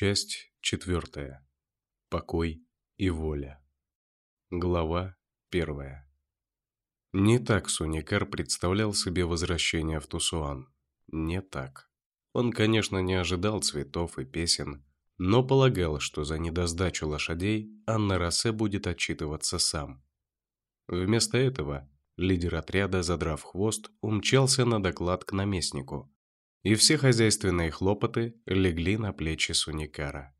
Часть четвертая. Покой и воля. Глава первая. Не так Суникар представлял себе возвращение в Тусуан. Не так. Он, конечно, не ожидал цветов и песен, но полагал, что за недосдачу лошадей Анна Рассе будет отчитываться сам. Вместо этого лидер отряда, задрав хвост, умчался на доклад к наместнику, и все хозяйственные хлопоты легли на плечи Суникара.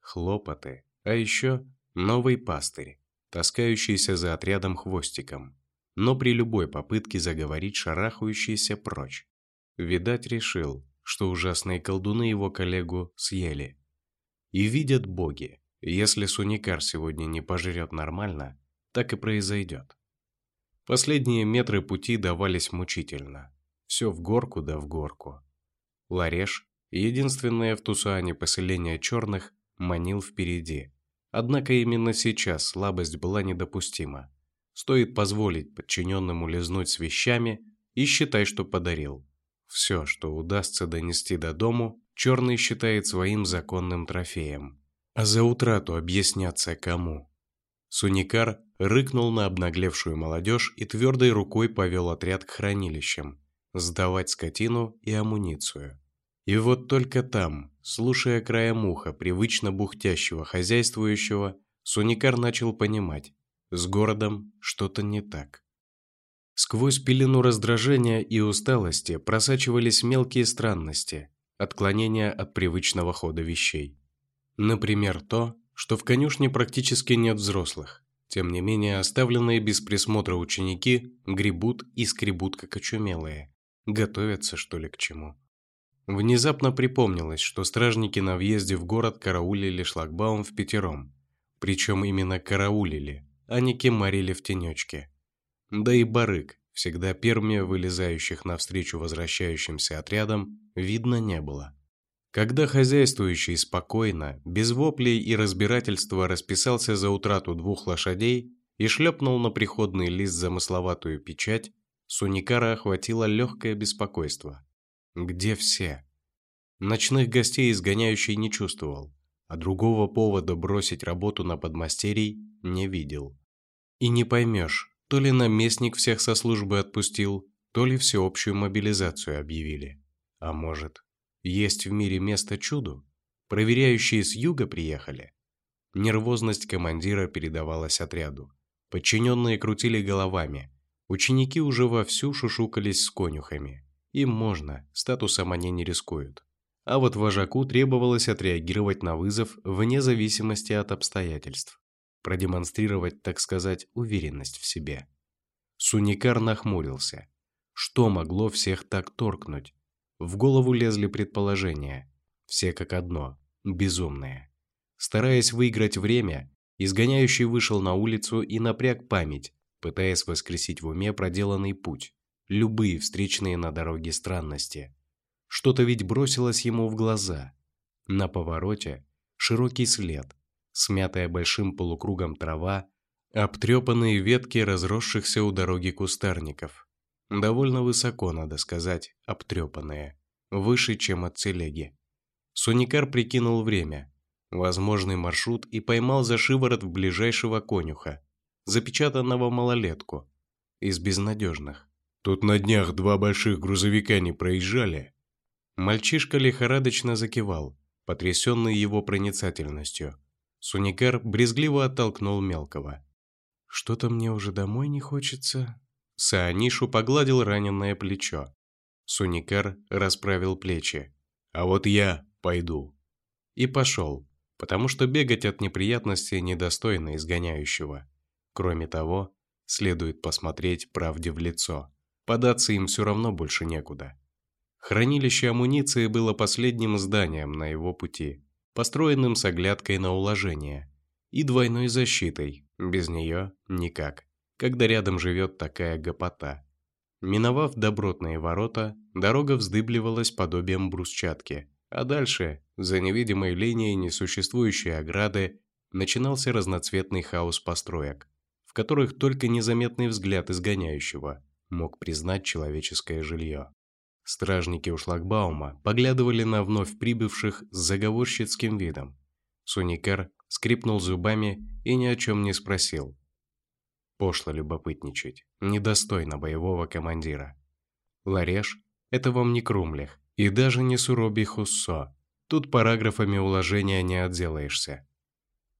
Хлопоты, а еще новый пастырь, таскающийся за отрядом хвостиком, но при любой попытке заговорить шарахающийся прочь. Видать, решил, что ужасные колдуны его коллегу съели. И видят боги, если Суникар сегодня не пожрет нормально, так и произойдет. Последние метры пути давались мучительно. Все в горку да в горку. Лареш, единственное в Тусуане поселение черных, манил впереди. Однако именно сейчас слабость была недопустима. Стоит позволить подчиненному лизнуть с вещами и считай, что подарил. Все, что удастся донести до дому, черный считает своим законным трофеем. А за утрату объясняться кому? Суникар рыкнул на обнаглевшую молодежь и твердой рукой повел отряд к хранилищам, сдавать скотину и амуницию. И вот только там, слушая краем уха привычно бухтящего хозяйствующего, Суникар начал понимать, с городом что-то не так. Сквозь пелену раздражения и усталости просачивались мелкие странности, отклонения от привычного хода вещей. Например, то, что в конюшне практически нет взрослых. Тем не менее, оставленные без присмотра ученики гребут и скребут как очумелые. Готовятся, что ли, к чему. Внезапно припомнилось, что стражники на въезде в город караулили шлагбаум в пятером. Причем именно караулили, а не кемарили в тенечке. Да и барык, всегда первыми вылезающих навстречу возвращающимся отрядам, видно не было. Когда хозяйствующий спокойно, без воплей и разбирательства расписался за утрату двух лошадей и шлепнул на приходный лист замысловатую печать, Суникара охватило легкое беспокойство. Где все? Ночных гостей изгоняющий не чувствовал, а другого повода бросить работу на подмастерий не видел. И не поймешь, то ли наместник всех со службы отпустил, то ли всеобщую мобилизацию объявили. А может, есть в мире место чуду? Проверяющие с юга приехали? Нервозность командира передавалась отряду. Подчиненные крутили головами. Ученики уже вовсю шушукались с конюхами. Им можно, статусом они не рискуют. А вот вожаку требовалось отреагировать на вызов вне зависимости от обстоятельств. Продемонстрировать, так сказать, уверенность в себе. Суникар нахмурился. Что могло всех так торкнуть? В голову лезли предположения. Все как одно. Безумные. Стараясь выиграть время, изгоняющий вышел на улицу и напряг память, пытаясь воскресить в уме проделанный путь любые встречные на дороге странности. Что-то ведь бросилось ему в глаза. На повороте широкий след, смятая большим полукругом трава, обтрепанные ветки разросшихся у дороги кустарников. Довольно высоко, надо сказать, обтрепанные, выше, чем от телеги. Суникар прикинул время, возможный маршрут и поймал за шиворот в ближайшего конюха, запечатанного малолетку, из безнадежных. Тут на днях два больших грузовика не проезжали. Мальчишка лихорадочно закивал, потрясенный его проницательностью. Суникар брезгливо оттолкнул мелкого. «Что-то мне уже домой не хочется». Саанишу погладил раненое плечо. Суникар расправил плечи. «А вот я пойду». И пошел, потому что бегать от неприятностей недостойно изгоняющего. Кроме того, следует посмотреть правде в лицо. Податься им все равно больше некуда. Хранилище амуниции было последним зданием на его пути, построенным с оглядкой на уложение и двойной защитой, без нее никак, когда рядом живет такая гопота. Миновав добротные ворота, дорога вздыбливалась подобием брусчатки, а дальше, за невидимой линией несуществующей ограды, начинался разноцветный хаос построек, в которых только незаметный взгляд изгоняющего – мог признать человеческое жилье. Стражники у шлагбаума поглядывали на вновь прибывших с заговорщицким видом. Суникер скрипнул зубами и ни о чем не спросил. Пошло любопытничать, недостойно боевого командира. Лареш – это вам не Крумлях и даже не Суроби Хуссо. Тут параграфами уложения не отделаешься.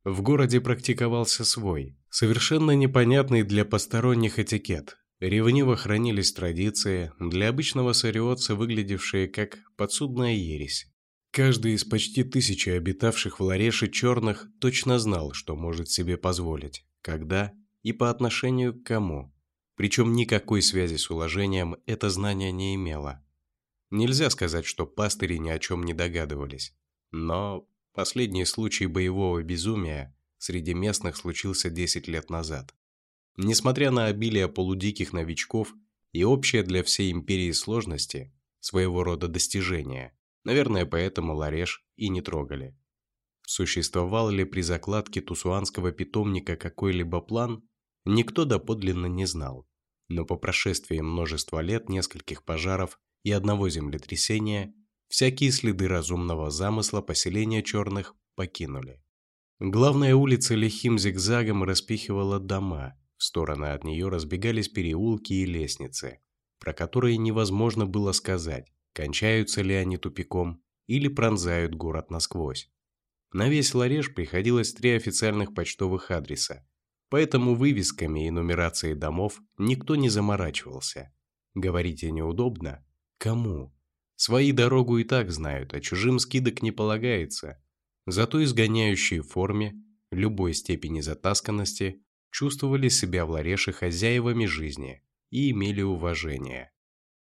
В городе практиковался свой, совершенно непонятный для посторонних этикет, Ревниво хранились традиции, для обычного сариотца выглядевшие как подсудная ересь. Каждый из почти тысячи обитавших в Лареше черных точно знал, что может себе позволить, когда и по отношению к кому. Причем никакой связи с уложением это знание не имело. Нельзя сказать, что пастыри ни о чем не догадывались. Но последний случай боевого безумия среди местных случился 10 лет назад. Несмотря на обилие полудиких новичков и общее для всей империи сложности, своего рода достижения, наверное, поэтому Лареш и не трогали. Существовал ли при закладке тусуанского питомника какой-либо план, никто доподлинно не знал. Но по прошествии множества лет, нескольких пожаров и одного землетрясения, всякие следы разумного замысла поселения черных покинули. Главная улица лихим зигзагом распихивала дома, в стороны от нее разбегались переулки и лестницы, про которые невозможно было сказать, кончаются ли они тупиком или пронзают город насквозь. На весь Лареш приходилось три официальных почтовых адреса, поэтому вывесками и нумерацией домов никто не заморачивался. Говорите неудобно? Кому? Свои дорогу и так знают, а чужим скидок не полагается. Зато изгоняющие в форме любой степени затасканности чувствовали себя в Лареше хозяевами жизни и имели уважение.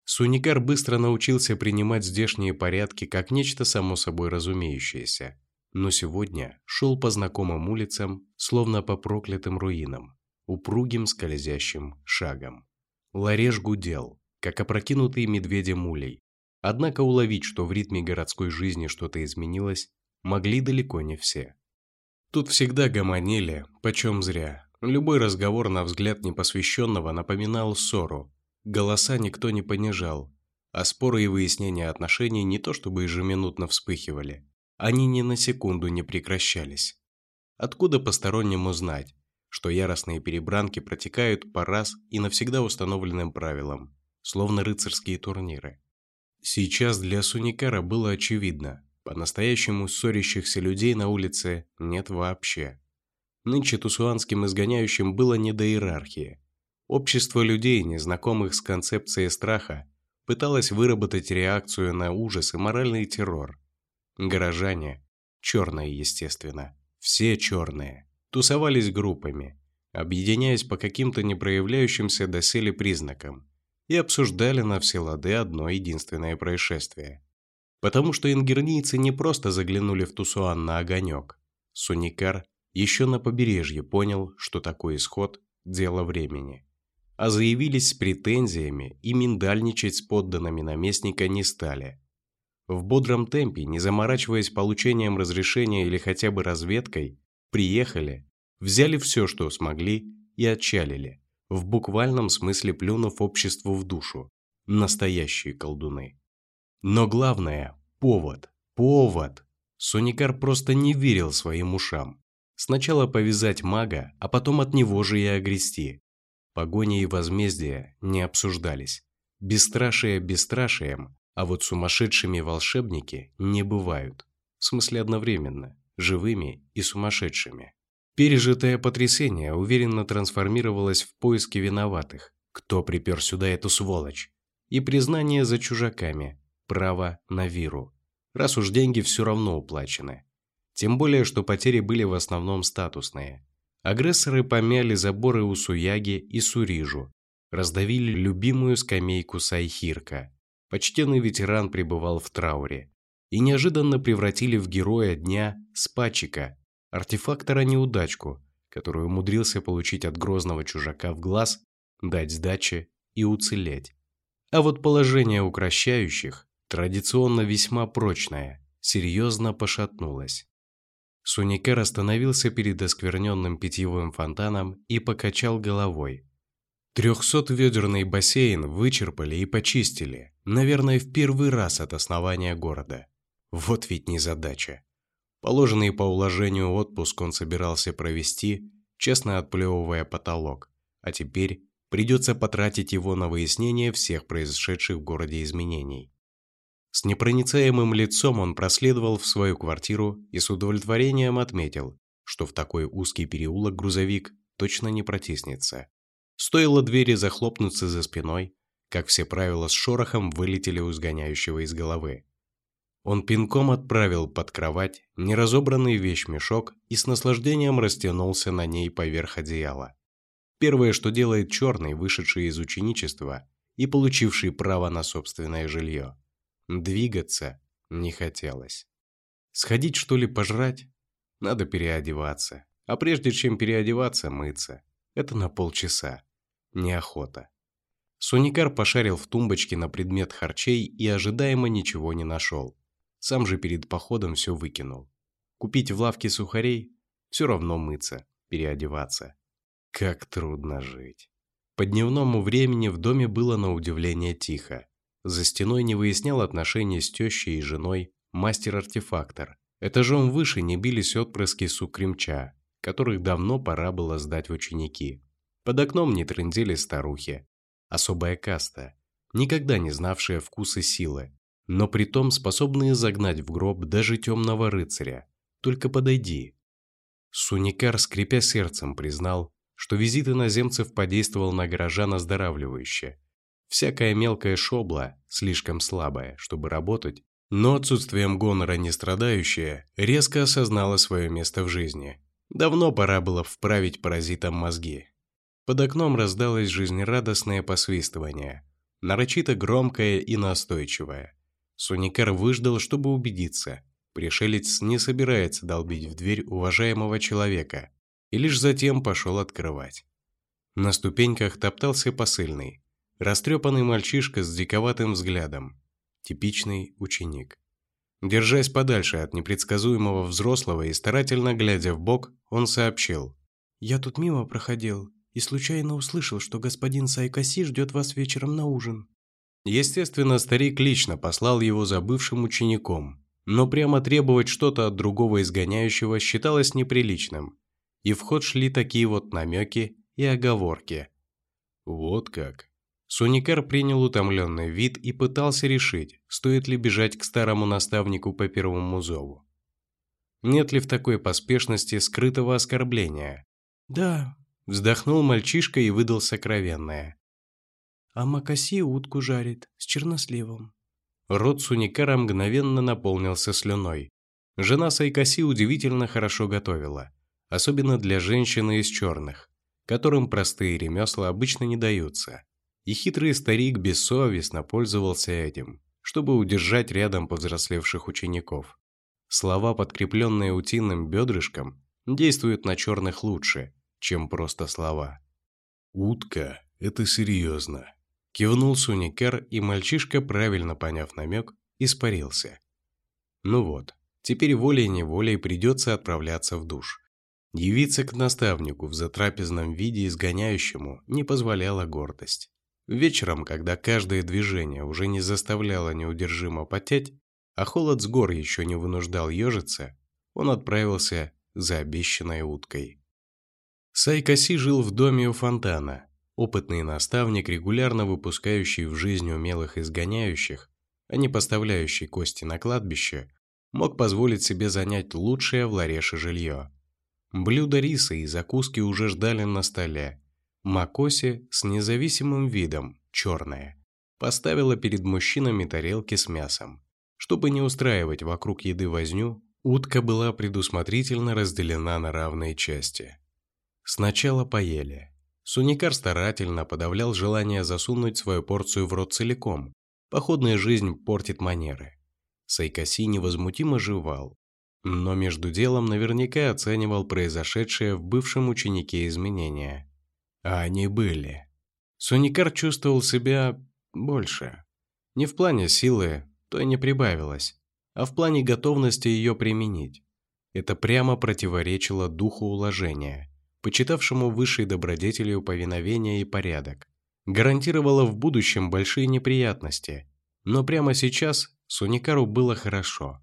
Суникар быстро научился принимать здешние порядки как нечто само собой разумеющееся, но сегодня шел по знакомым улицам, словно по проклятым руинам, упругим скользящим шагом. Лареш гудел, как опрокинутый медведем улей, однако уловить, что в ритме городской жизни что-то изменилось, могли далеко не все. Тут всегда гомонили, почем зря, Любой разговор, на взгляд непосвященного, напоминал ссору. Голоса никто не понижал, а споры и выяснения отношений не то чтобы ежеминутно вспыхивали, они ни на секунду не прекращались. Откуда постороннему знать, что яростные перебранки протекают по раз и навсегда установленным правилам, словно рыцарские турниры? Сейчас для Суникара было очевидно, по-настоящему ссорящихся людей на улице нет вообще. Нынче тусуанским изгоняющим было не до иерархии. Общество людей, незнакомых с концепцией страха, пыталось выработать реакцию на ужас и моральный террор. Горожане, черные, естественно, все черные, тусовались группами, объединяясь по каким-то непроявляющимся доселе признакам и обсуждали на все лады одно единственное происшествие. Потому что ингернийцы не просто заглянули в Тусуан на огонек. Суникар еще на побережье понял, что такой исход – дело времени. А заявились с претензиями и миндальничать с подданными наместника не стали. В бодром темпе, не заморачиваясь получением разрешения или хотя бы разведкой, приехали, взяли все, что смогли и отчалили, в буквальном смысле плюнув обществу в душу. Настоящие колдуны. Но главное – повод. Повод! Соникар просто не верил своим ушам. Сначала повязать мага, а потом от него же и огрести. Погони и возмездия не обсуждались. Бесстрашие бесстрашием, а вот сумасшедшими волшебники не бывают. В смысле одновременно, живыми и сумасшедшими. Пережитое потрясение уверенно трансформировалось в поиски виноватых. Кто припер сюда эту сволочь? И признание за чужаками, право на виру. Раз уж деньги все равно уплачены. Тем более, что потери были в основном статусные. Агрессоры помяли заборы у Суяги и Сурижу, раздавили любимую скамейку Сайхирка. Почтенный ветеран пребывал в трауре. И неожиданно превратили в героя дня Спачика, артефактора-неудачку, который умудрился получить от грозного чужака в глаз, дать сдачи и уцелеть. А вот положение укращающих, традиционно весьма прочное, серьезно пошатнулось. Суникер остановился перед оскверненным питьевым фонтаном и покачал головой. Трехсотведерный бассейн вычерпали и почистили, наверное, в первый раз от основания города. Вот ведь незадача. Положенный по уложению отпуск он собирался провести, честно отплевывая потолок, а теперь придется потратить его на выяснение всех произошедших в городе изменений. С непроницаемым лицом он проследовал в свою квартиру и с удовлетворением отметил, что в такой узкий переулок грузовик точно не протиснется. Стоило двери захлопнуться за спиной, как все правила с шорохом вылетели у сгоняющего из головы. Он пинком отправил под кровать неразобранный вещмешок и с наслаждением растянулся на ней поверх одеяла. Первое, что делает черный, вышедший из ученичества и получивший право на собственное жилье. Двигаться не хотелось. Сходить, что ли, пожрать? Надо переодеваться. А прежде чем переодеваться, мыться. Это на полчаса неохота. Суникар пошарил в тумбочке на предмет харчей и ожидаемо ничего не нашел. Сам же перед походом все выкинул. Купить в лавке сухарей – все равно мыться, переодеваться. Как трудно жить. По дневному времени в доме было на удивление тихо. За стеной не выяснял отношения с тещей и женой мастер-артефактор. Этажом выше не бились отпрыски сукремча, которых давно пора было сдать в ученики. Под окном не трындели старухи. Особая каста, никогда не знавшая вкуса силы, но притом способные загнать в гроб даже темного рыцаря. Только подойди. Суникар, скрипя сердцем, признал, что визит иноземцев подействовал на горожан оздоравливающе. Всякая мелкая шобла, слишком слабая, чтобы работать, но отсутствием гонора не страдающая, резко осознала свое место в жизни. Давно пора было вправить паразитам мозги. Под окном раздалось жизнерадостное посвистывание, нарочито громкое и настойчивое. Суникар выждал, чтобы убедиться. Пришелец не собирается долбить в дверь уважаемого человека, и лишь затем пошел открывать. На ступеньках топтался посыльный, растрепанный мальчишка с диковатым взглядом, типичный ученик. Держась подальше от непредсказуемого взрослого и старательно глядя в бок, он сообщил. «Я тут мимо проходил и случайно услышал, что господин Сайкаси ждет вас вечером на ужин». Естественно, старик лично послал его за бывшим учеником, но прямо требовать что-то от другого изгоняющего считалось неприличным, и в ход шли такие вот намеки и оговорки. Вот как. Суникар принял утомленный вид и пытался решить, стоит ли бежать к старому наставнику по первому зову. Нет ли в такой поспешности скрытого оскорбления? «Да, Вздохнул мальчишка и выдал сокровенное. А Макаси утку жарит с черносливом. Рот Суникара мгновенно наполнился слюной. Жена Сайкаси удивительно хорошо готовила, особенно для женщины из черных, которым простые ремесла обычно не даются. И хитрый старик бессовестно пользовался этим, чтобы удержать рядом повзрослевших учеников. Слова, подкрепленные утиным бедрышком, действуют на черных лучше, чем просто слова. «Утка – это серьезно», – кивнул Суникер, и мальчишка, правильно поняв намек, испарился. Ну вот, теперь волей-неволей придется отправляться в душ. Явиться к наставнику в затрапезном виде изгоняющему не позволяла гордость. Вечером, когда каждое движение уже не заставляло неудержимо потеть, а холод с гор еще не вынуждал ежиться, он отправился за обещанной уткой. Сайкаси жил в доме у фонтана. Опытный наставник, регулярно выпускающий в жизнь умелых изгоняющих, а не поставляющий кости на кладбище, мог позволить себе занять лучшее в Лареше жилье. Блюда риса и закуски уже ждали на столе. Макоси с независимым видом, черная, поставила перед мужчинами тарелки с мясом. Чтобы не устраивать вокруг еды возню, утка была предусмотрительно разделена на равные части. Сначала поели. Суникар старательно подавлял желание засунуть свою порцию в рот целиком. Походная жизнь портит манеры. Сайкаси невозмутимо жевал, но между делом наверняка оценивал произошедшее в бывшем ученике изменения. А они были. Суникар чувствовал себя больше. Не в плане силы, то и не прибавилось, а в плане готовности ее применить. Это прямо противоречило духу уложения – почитавшему высшей добродетелью повиновение и порядок, гарантировало в будущем большие неприятности. Но прямо сейчас Суникару было хорошо.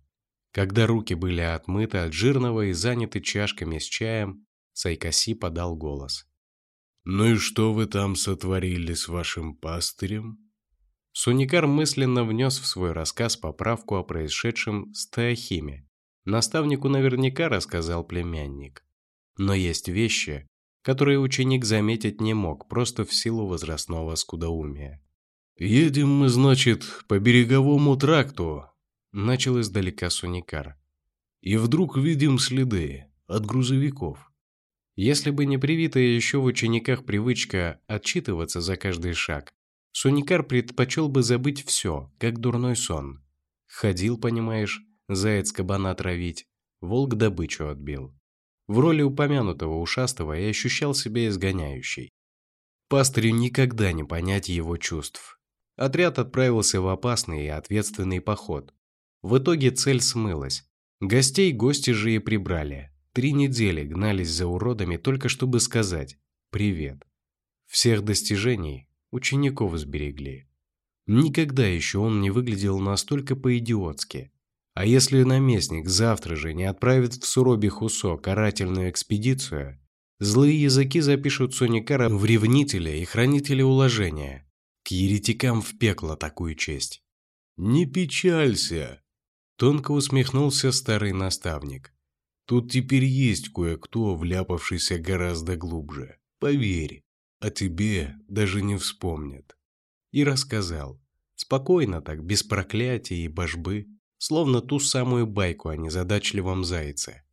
Когда руки были отмыты от жирного и заняты чашками с чаем, Сайкаси подал голос. «Ну и что вы там сотворили с вашим пастырем?» Суникар мысленно внес в свой рассказ поправку о происшедшем с Теохиме. Наставнику наверняка рассказал племянник. Но есть вещи, которые ученик заметить не мог, просто в силу возрастного скудоумия. «Едем мы, значит, по береговому тракту», – начал издалека Суникар. «И вдруг видим следы от грузовиков. Если бы не привитая еще в учениках привычка отчитываться за каждый шаг, Суникар предпочел бы забыть все, как дурной сон. Ходил, понимаешь, заяц кабана травить, волк добычу отбил. В роли упомянутого ушастого я ощущал себя изгоняющей. Пастырю никогда не понять его чувств. Отряд отправился в опасный и ответственный поход. В итоге цель смылась. Гостей гости же и прибрали, Три недели гнались за уродами только чтобы сказать «привет». Всех достижений учеников сберегли. Никогда еще он не выглядел настолько по-идиотски. А если наместник завтра же не отправит в Суроби Хусо карательную экспедицию, злые языки запишут Соникара в ревнителя и хранителя уложения. К еретикам в пекло такую честь. «Не печалься!» Тонко усмехнулся старый наставник. Тут теперь есть кое-кто, вляпавшийся гораздо глубже. Поверь, о тебе даже не вспомнят. И рассказал. Спокойно так, без проклятий и божбы, словно ту самую байку о незадачливом зайце.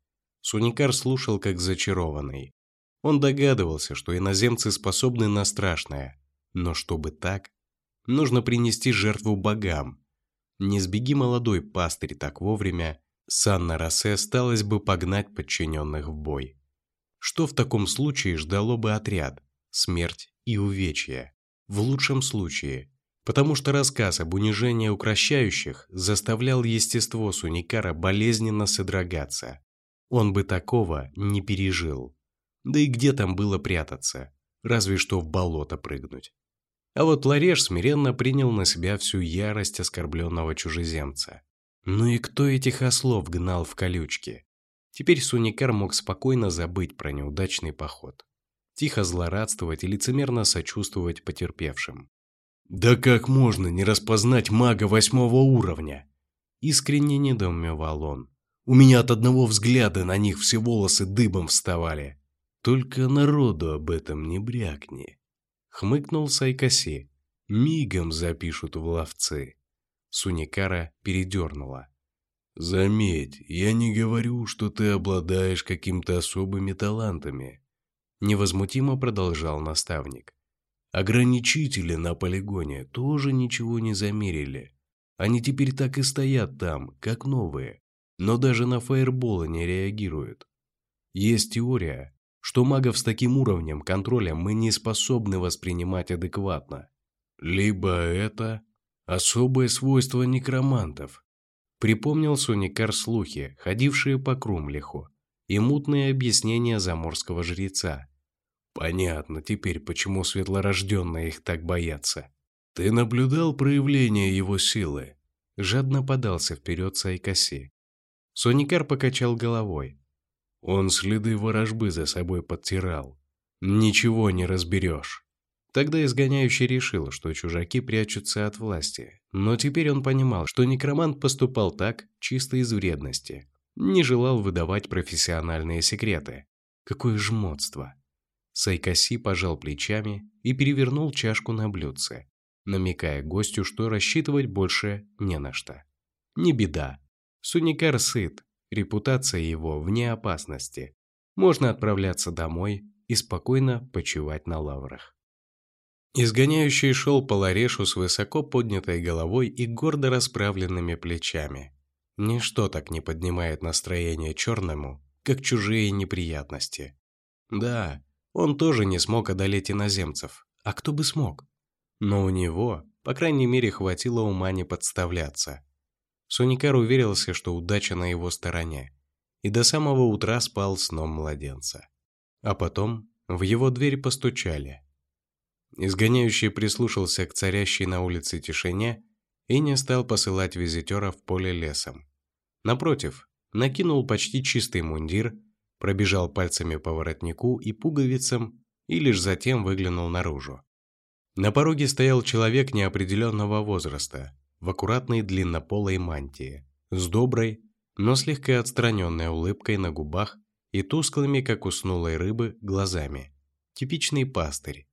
Суникар слушал как зачарованный. Он догадывался, что иноземцы способны на страшное. Но чтобы так, нужно принести жертву богам. Не сбеги молодой пастырь так вовремя, Санна Росе осталось бы погнать подчиненных в бой. Что в таком случае ждало бы отряд? Смерть и увечья. В лучшем случае. Потому что рассказ об унижении укращающих заставлял естество Суникара болезненно содрогаться. Он бы такого не пережил. Да и где там было прятаться? Разве что в болото прыгнуть. А вот Лареш смиренно принял на себя всю ярость оскорбленного чужеземца. Ну и кто этих ослов гнал в колючки? Теперь Суникар мог спокойно забыть про неудачный поход. Тихо злорадствовать и лицемерно сочувствовать потерпевшим. «Да как можно не распознать мага восьмого уровня?» Искренне недоумевал он. «У меня от одного взгляда на них все волосы дыбом вставали. Только народу об этом не брякни». Хмыкнул Сайкаси. «Мигом запишут в ловцы». Суникара передернула. «Заметь, я не говорю, что ты обладаешь какими-то особыми талантами», невозмутимо продолжал наставник. «Ограничители на полигоне тоже ничего не замерили. Они теперь так и стоят там, как новые, но даже на фаерболы не реагируют. Есть теория, что магов с таким уровнем контроля мы не способны воспринимать адекватно. Либо это, Особое свойство некромантов. Припомнил Суникар слухи, ходившие по Крумлиху, и мутные объяснения заморского жреца. Понятно теперь, почему светлорожденные их так боятся. Ты наблюдал проявление его силы? Жадно подался вперед Сайкаси. Суникар покачал головой. Он следы ворожбы за собой подтирал. Ничего не разберешь. Тогда изгоняющий решил, что чужаки прячутся от власти. Но теперь он понимал, что некромант поступал так чисто из вредности. Не желал выдавать профессиональные секреты. Какое жмотство. Сайкаси пожал плечами и перевернул чашку на блюдце, намекая гостю, что рассчитывать больше не на что. Не беда. Суникар сыт, репутация его вне опасности. Можно отправляться домой и спокойно почивать на лаврах. Изгоняющий шел по ларешу с высоко поднятой головой и гордо расправленными плечами. Ничто так не поднимает настроение черному, как чужие неприятности. Да, он тоже не смог одолеть иноземцев, а кто бы смог? Но у него, по крайней мере, хватило ума не подставляться. Суникар уверился, что удача на его стороне, и до самого утра спал сном младенца. А потом в его дверь постучали. Изгоняющий прислушался к царящей на улице тишине и не стал посылать визитера в поле лесом. Напротив, накинул почти чистый мундир, пробежал пальцами по воротнику и пуговицам и лишь затем выглянул наружу. На пороге стоял человек неопределенного возраста, в аккуратной длиннополой мантии, с доброй, но слегка отстраненной улыбкой на губах и тусклыми, как уснулой рыбы, глазами. Типичный пастырь.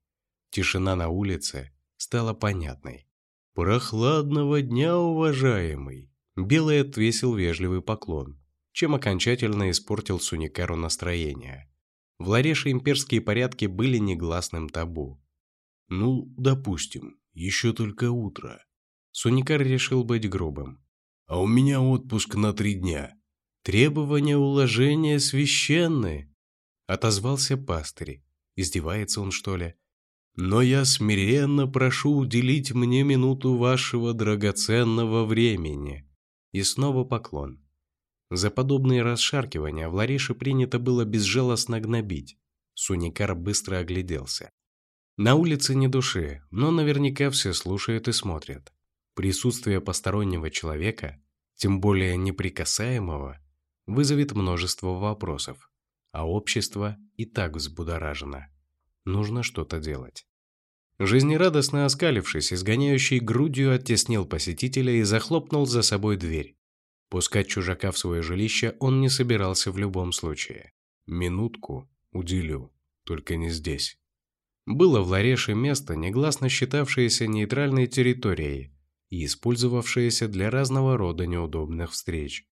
Тишина на улице стала понятной. «Прохладного дня, уважаемый!» Белый отвесил вежливый поклон, чем окончательно испортил Суникару настроение. В Лареше имперские порядки были негласным табу. «Ну, допустим, еще только утро». Суникар решил быть грубым. «А у меня отпуск на три дня. Требования уложения священны», — отозвался пастырь. Издевается он, что ли? «Но я смиренно прошу уделить мне минуту вашего драгоценного времени». И снова поклон. За подобные расшаркивания в Ларише принято было безжалостно гнобить. Суникар быстро огляделся. На улице не души, но наверняка все слушают и смотрят. Присутствие постороннего человека, тем более неприкасаемого, вызовет множество вопросов, а общество и так взбудоражено. Нужно что-то делать. Жизнерадостно оскалившись, изгоняющий грудью оттеснил посетителя и захлопнул за собой дверь. Пускать чужака в свое жилище он не собирался в любом случае. Минутку уделю, только не здесь. Было в Лареше место, негласно считавшееся нейтральной территорией и использовавшееся для разного рода неудобных встреч.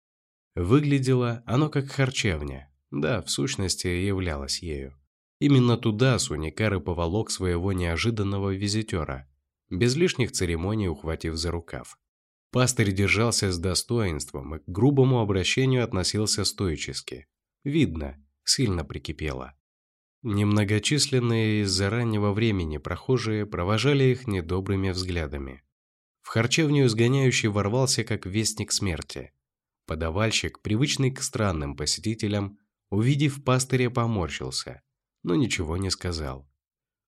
Выглядело оно как харчевня, да, в сущности являлось ею. Именно туда Суникар и поволок своего неожиданного визитера, без лишних церемоний ухватив за рукав. Пастырь держался с достоинством и к грубому обращению относился стойчески. Видно, сильно прикипело. Немногочисленные из-за раннего времени прохожие провожали их недобрыми взглядами. В харчевню изгоняющий ворвался как вестник смерти. Подавальщик, привычный к странным посетителям, увидев пастыря, поморщился, но ничего не сказал.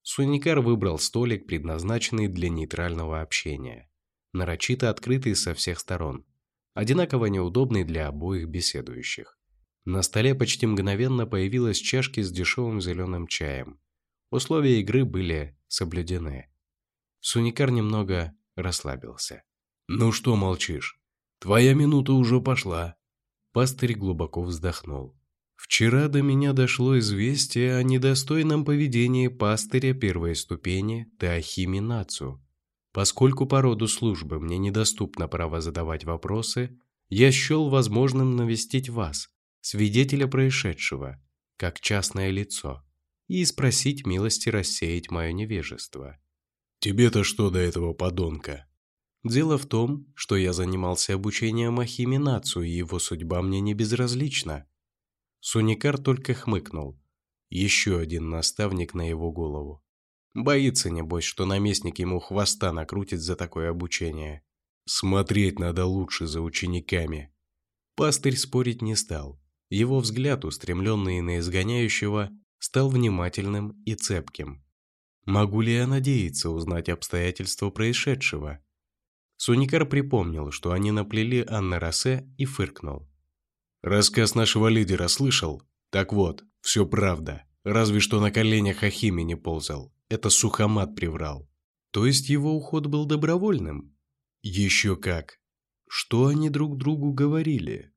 Суникар выбрал столик, предназначенный для нейтрального общения нарочито открытый со всех сторон, одинаково неудобный для обоих беседующих. На столе почти мгновенно появилась чашки с дешевым зеленым чаем. Условия игры были соблюдены. Суникар немного расслабился. «Ну что молчишь? Твоя минута уже пошла». Пастырь глубоко вздохнул. «Вчера до меня дошло известие о недостойном поведении пастыря первой ступени Теохими Нацу. Поскольку по роду службы мне недоступно право задавать вопросы, я счел возможным навестить вас, свидетеля происшедшего, как частное лицо, и спросить милости рассеять мое невежество. «Тебе-то что до этого подонка?» Дело в том, что я занимался обучением Ахиме Нацу, и его судьба мне не безразлична. Суникар только хмыкнул. Еще один наставник на его голову. Боится, небось, что наместник ему хвоста накрутит за такое обучение. Смотреть надо лучше за учениками. Пастырь спорить не стал. Его взгляд, устремленный на изгоняющего, стал внимательным и цепким. Могу ли я надеяться узнать обстоятельства происшедшего? Суникар припомнил, что они наплели Анна Росе и фыркнул. «Рассказ нашего лидера слышал? Так вот, все правда. Разве что на коленях Ахиме не ползал. Это Сухомат приврал. То есть его уход был добровольным? Еще как. Что они друг другу говорили?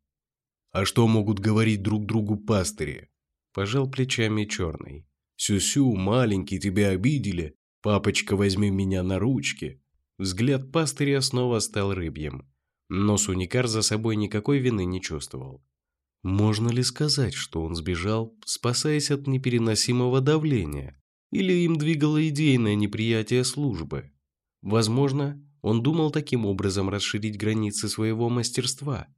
А что могут говорить друг другу пастыри? Пожал плечами черный. Сю-сю, маленький, тебя обидели. Папочка, возьми меня на ручки. Взгляд пастыря снова стал рыбьем. Но Суникар за собой никакой вины не чувствовал. Можно ли сказать, что он сбежал, спасаясь от непереносимого давления? Или им двигало идейное неприятие службы? Возможно, он думал таким образом расширить границы своего мастерства.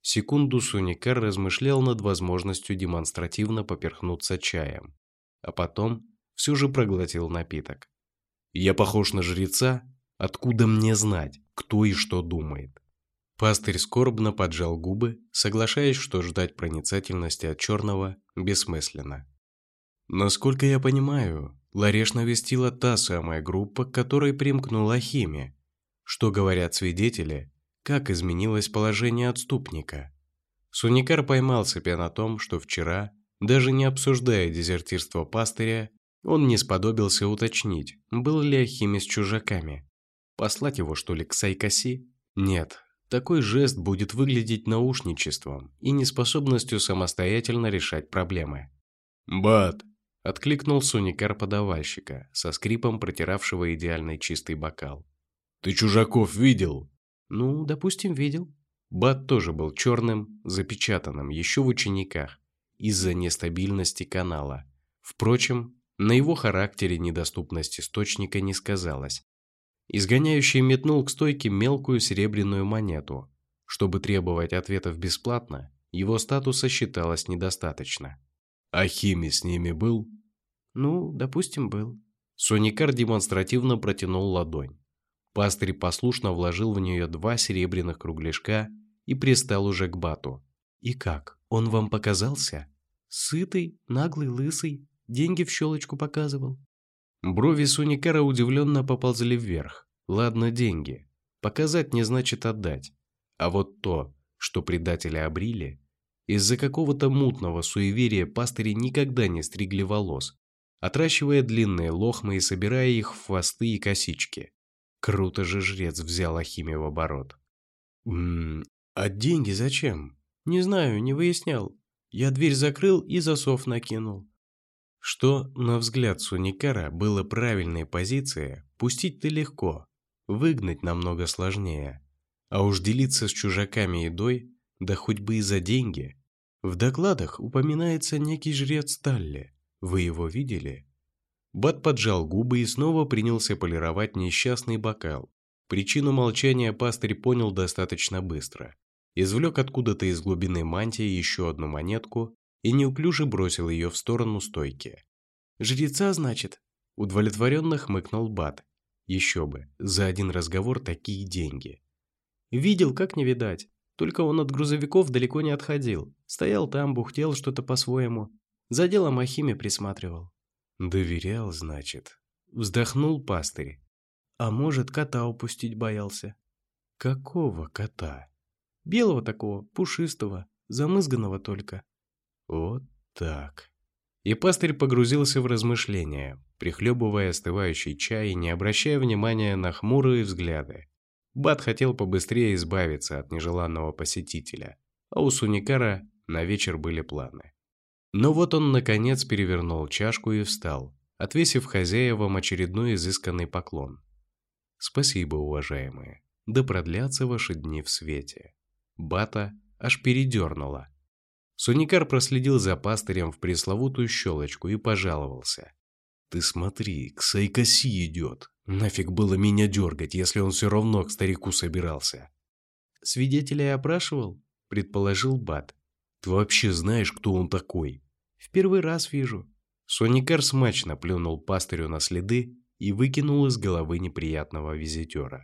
Секунду Суникар размышлял над возможностью демонстративно поперхнуться чаем. А потом все же проглотил напиток. «Я похож на жреца? Откуда мне знать, кто и что думает?» Пастырь скорбно поджал губы, соглашаясь, что ждать проницательности от черного бессмысленно. Насколько я понимаю, Лареш навестила та самая группа, к которой примкнула Хими. Что говорят свидетели, как изменилось положение отступника. Суникар поймал себя на том, что вчера, даже не обсуждая дезертирство пастыря, он не сподобился уточнить, был ли Ахими с чужаками. Послать его, что ли, к Сайкаси? Нет, такой жест будет выглядеть наушничеством и неспособностью самостоятельно решать проблемы. «Бат!» – откликнул Суникар подавальщика, со скрипом протиравшего идеальный чистый бокал. «Ты чужаков видел?» «Ну, допустим, видел». Бат тоже был черным, запечатанным еще в учениках, из-за нестабильности канала. Впрочем, на его характере недоступность источника не сказалась. Изгоняющий метнул к стойке мелкую серебряную монету. Чтобы требовать ответов бесплатно, его статуса считалось недостаточно. «А Хими с ними был?» «Ну, допустим, был». Соникар демонстративно протянул ладонь. Пастырь послушно вложил в нее два серебряных кругляшка и пристал уже к бату. «И как, он вам показался?» «Сытый, наглый, лысый, деньги в щелочку показывал». Брови Суникара удивленно поползли вверх. Ладно, деньги. Показать не значит отдать. А вот то, что предателя обрили, из-за какого-то мутного суеверия пастыри никогда не стригли волос, отращивая длинные лохмы и собирая их в хвосты и косички. Круто же жрец взял Ахиме в оборот. «Ммм, а деньги зачем?» «Не знаю, не выяснял. Я дверь закрыл и засов накинул. Что, на взгляд Суникара, было правильной позицией, пустить-то легко, выгнать намного сложнее. А уж делиться с чужаками едой, да хоть бы и за деньги. В докладах упоминается некий жрец Талли. Вы его видели? Бат поджал губы и снова принялся полировать несчастный бокал. Причину молчания пастырь понял достаточно быстро. Извлек откуда-то из глубины мантии еще одну монетку и неуклюже бросил ее в сторону стойки. «Жреца, значит?» – удовлетворенно хмыкнул Бат. Еще бы, за один разговор такие деньги. «Видел, как не видать. Только он от грузовиков далеко не отходил. Стоял там, бухтел что-то по-своему. За делом Ахиме присматривал». «Доверял, значит?» Вздохнул пастырь. «А может, кота упустить боялся?» «Какого кота?» «Белого такого, пушистого, замызганного только». Вот так. И пастырь погрузился в размышления, прихлебывая остывающий чай и не обращая внимания на хмурые взгляды. Бат хотел побыстрее избавиться от нежеланного посетителя, а у Суникара на вечер были планы. Но вот он, наконец, перевернул чашку и встал, отвесив хозяевам очередной изысканный поклон. «Спасибо, уважаемые. Да продлятся ваши дни в свете». Бата аж передернула. Суникар проследил за пастырем в пресловутую щелочку и пожаловался. «Ты смотри, к Сайкаси идет. Нафиг было меня дергать, если он все равно к старику собирался». «Свидетелей опрашивал?» – предположил Бат. «Ты вообще знаешь, кто он такой?» «В первый раз вижу». Соникар смачно плюнул пастырю на следы и выкинул из головы неприятного визитера.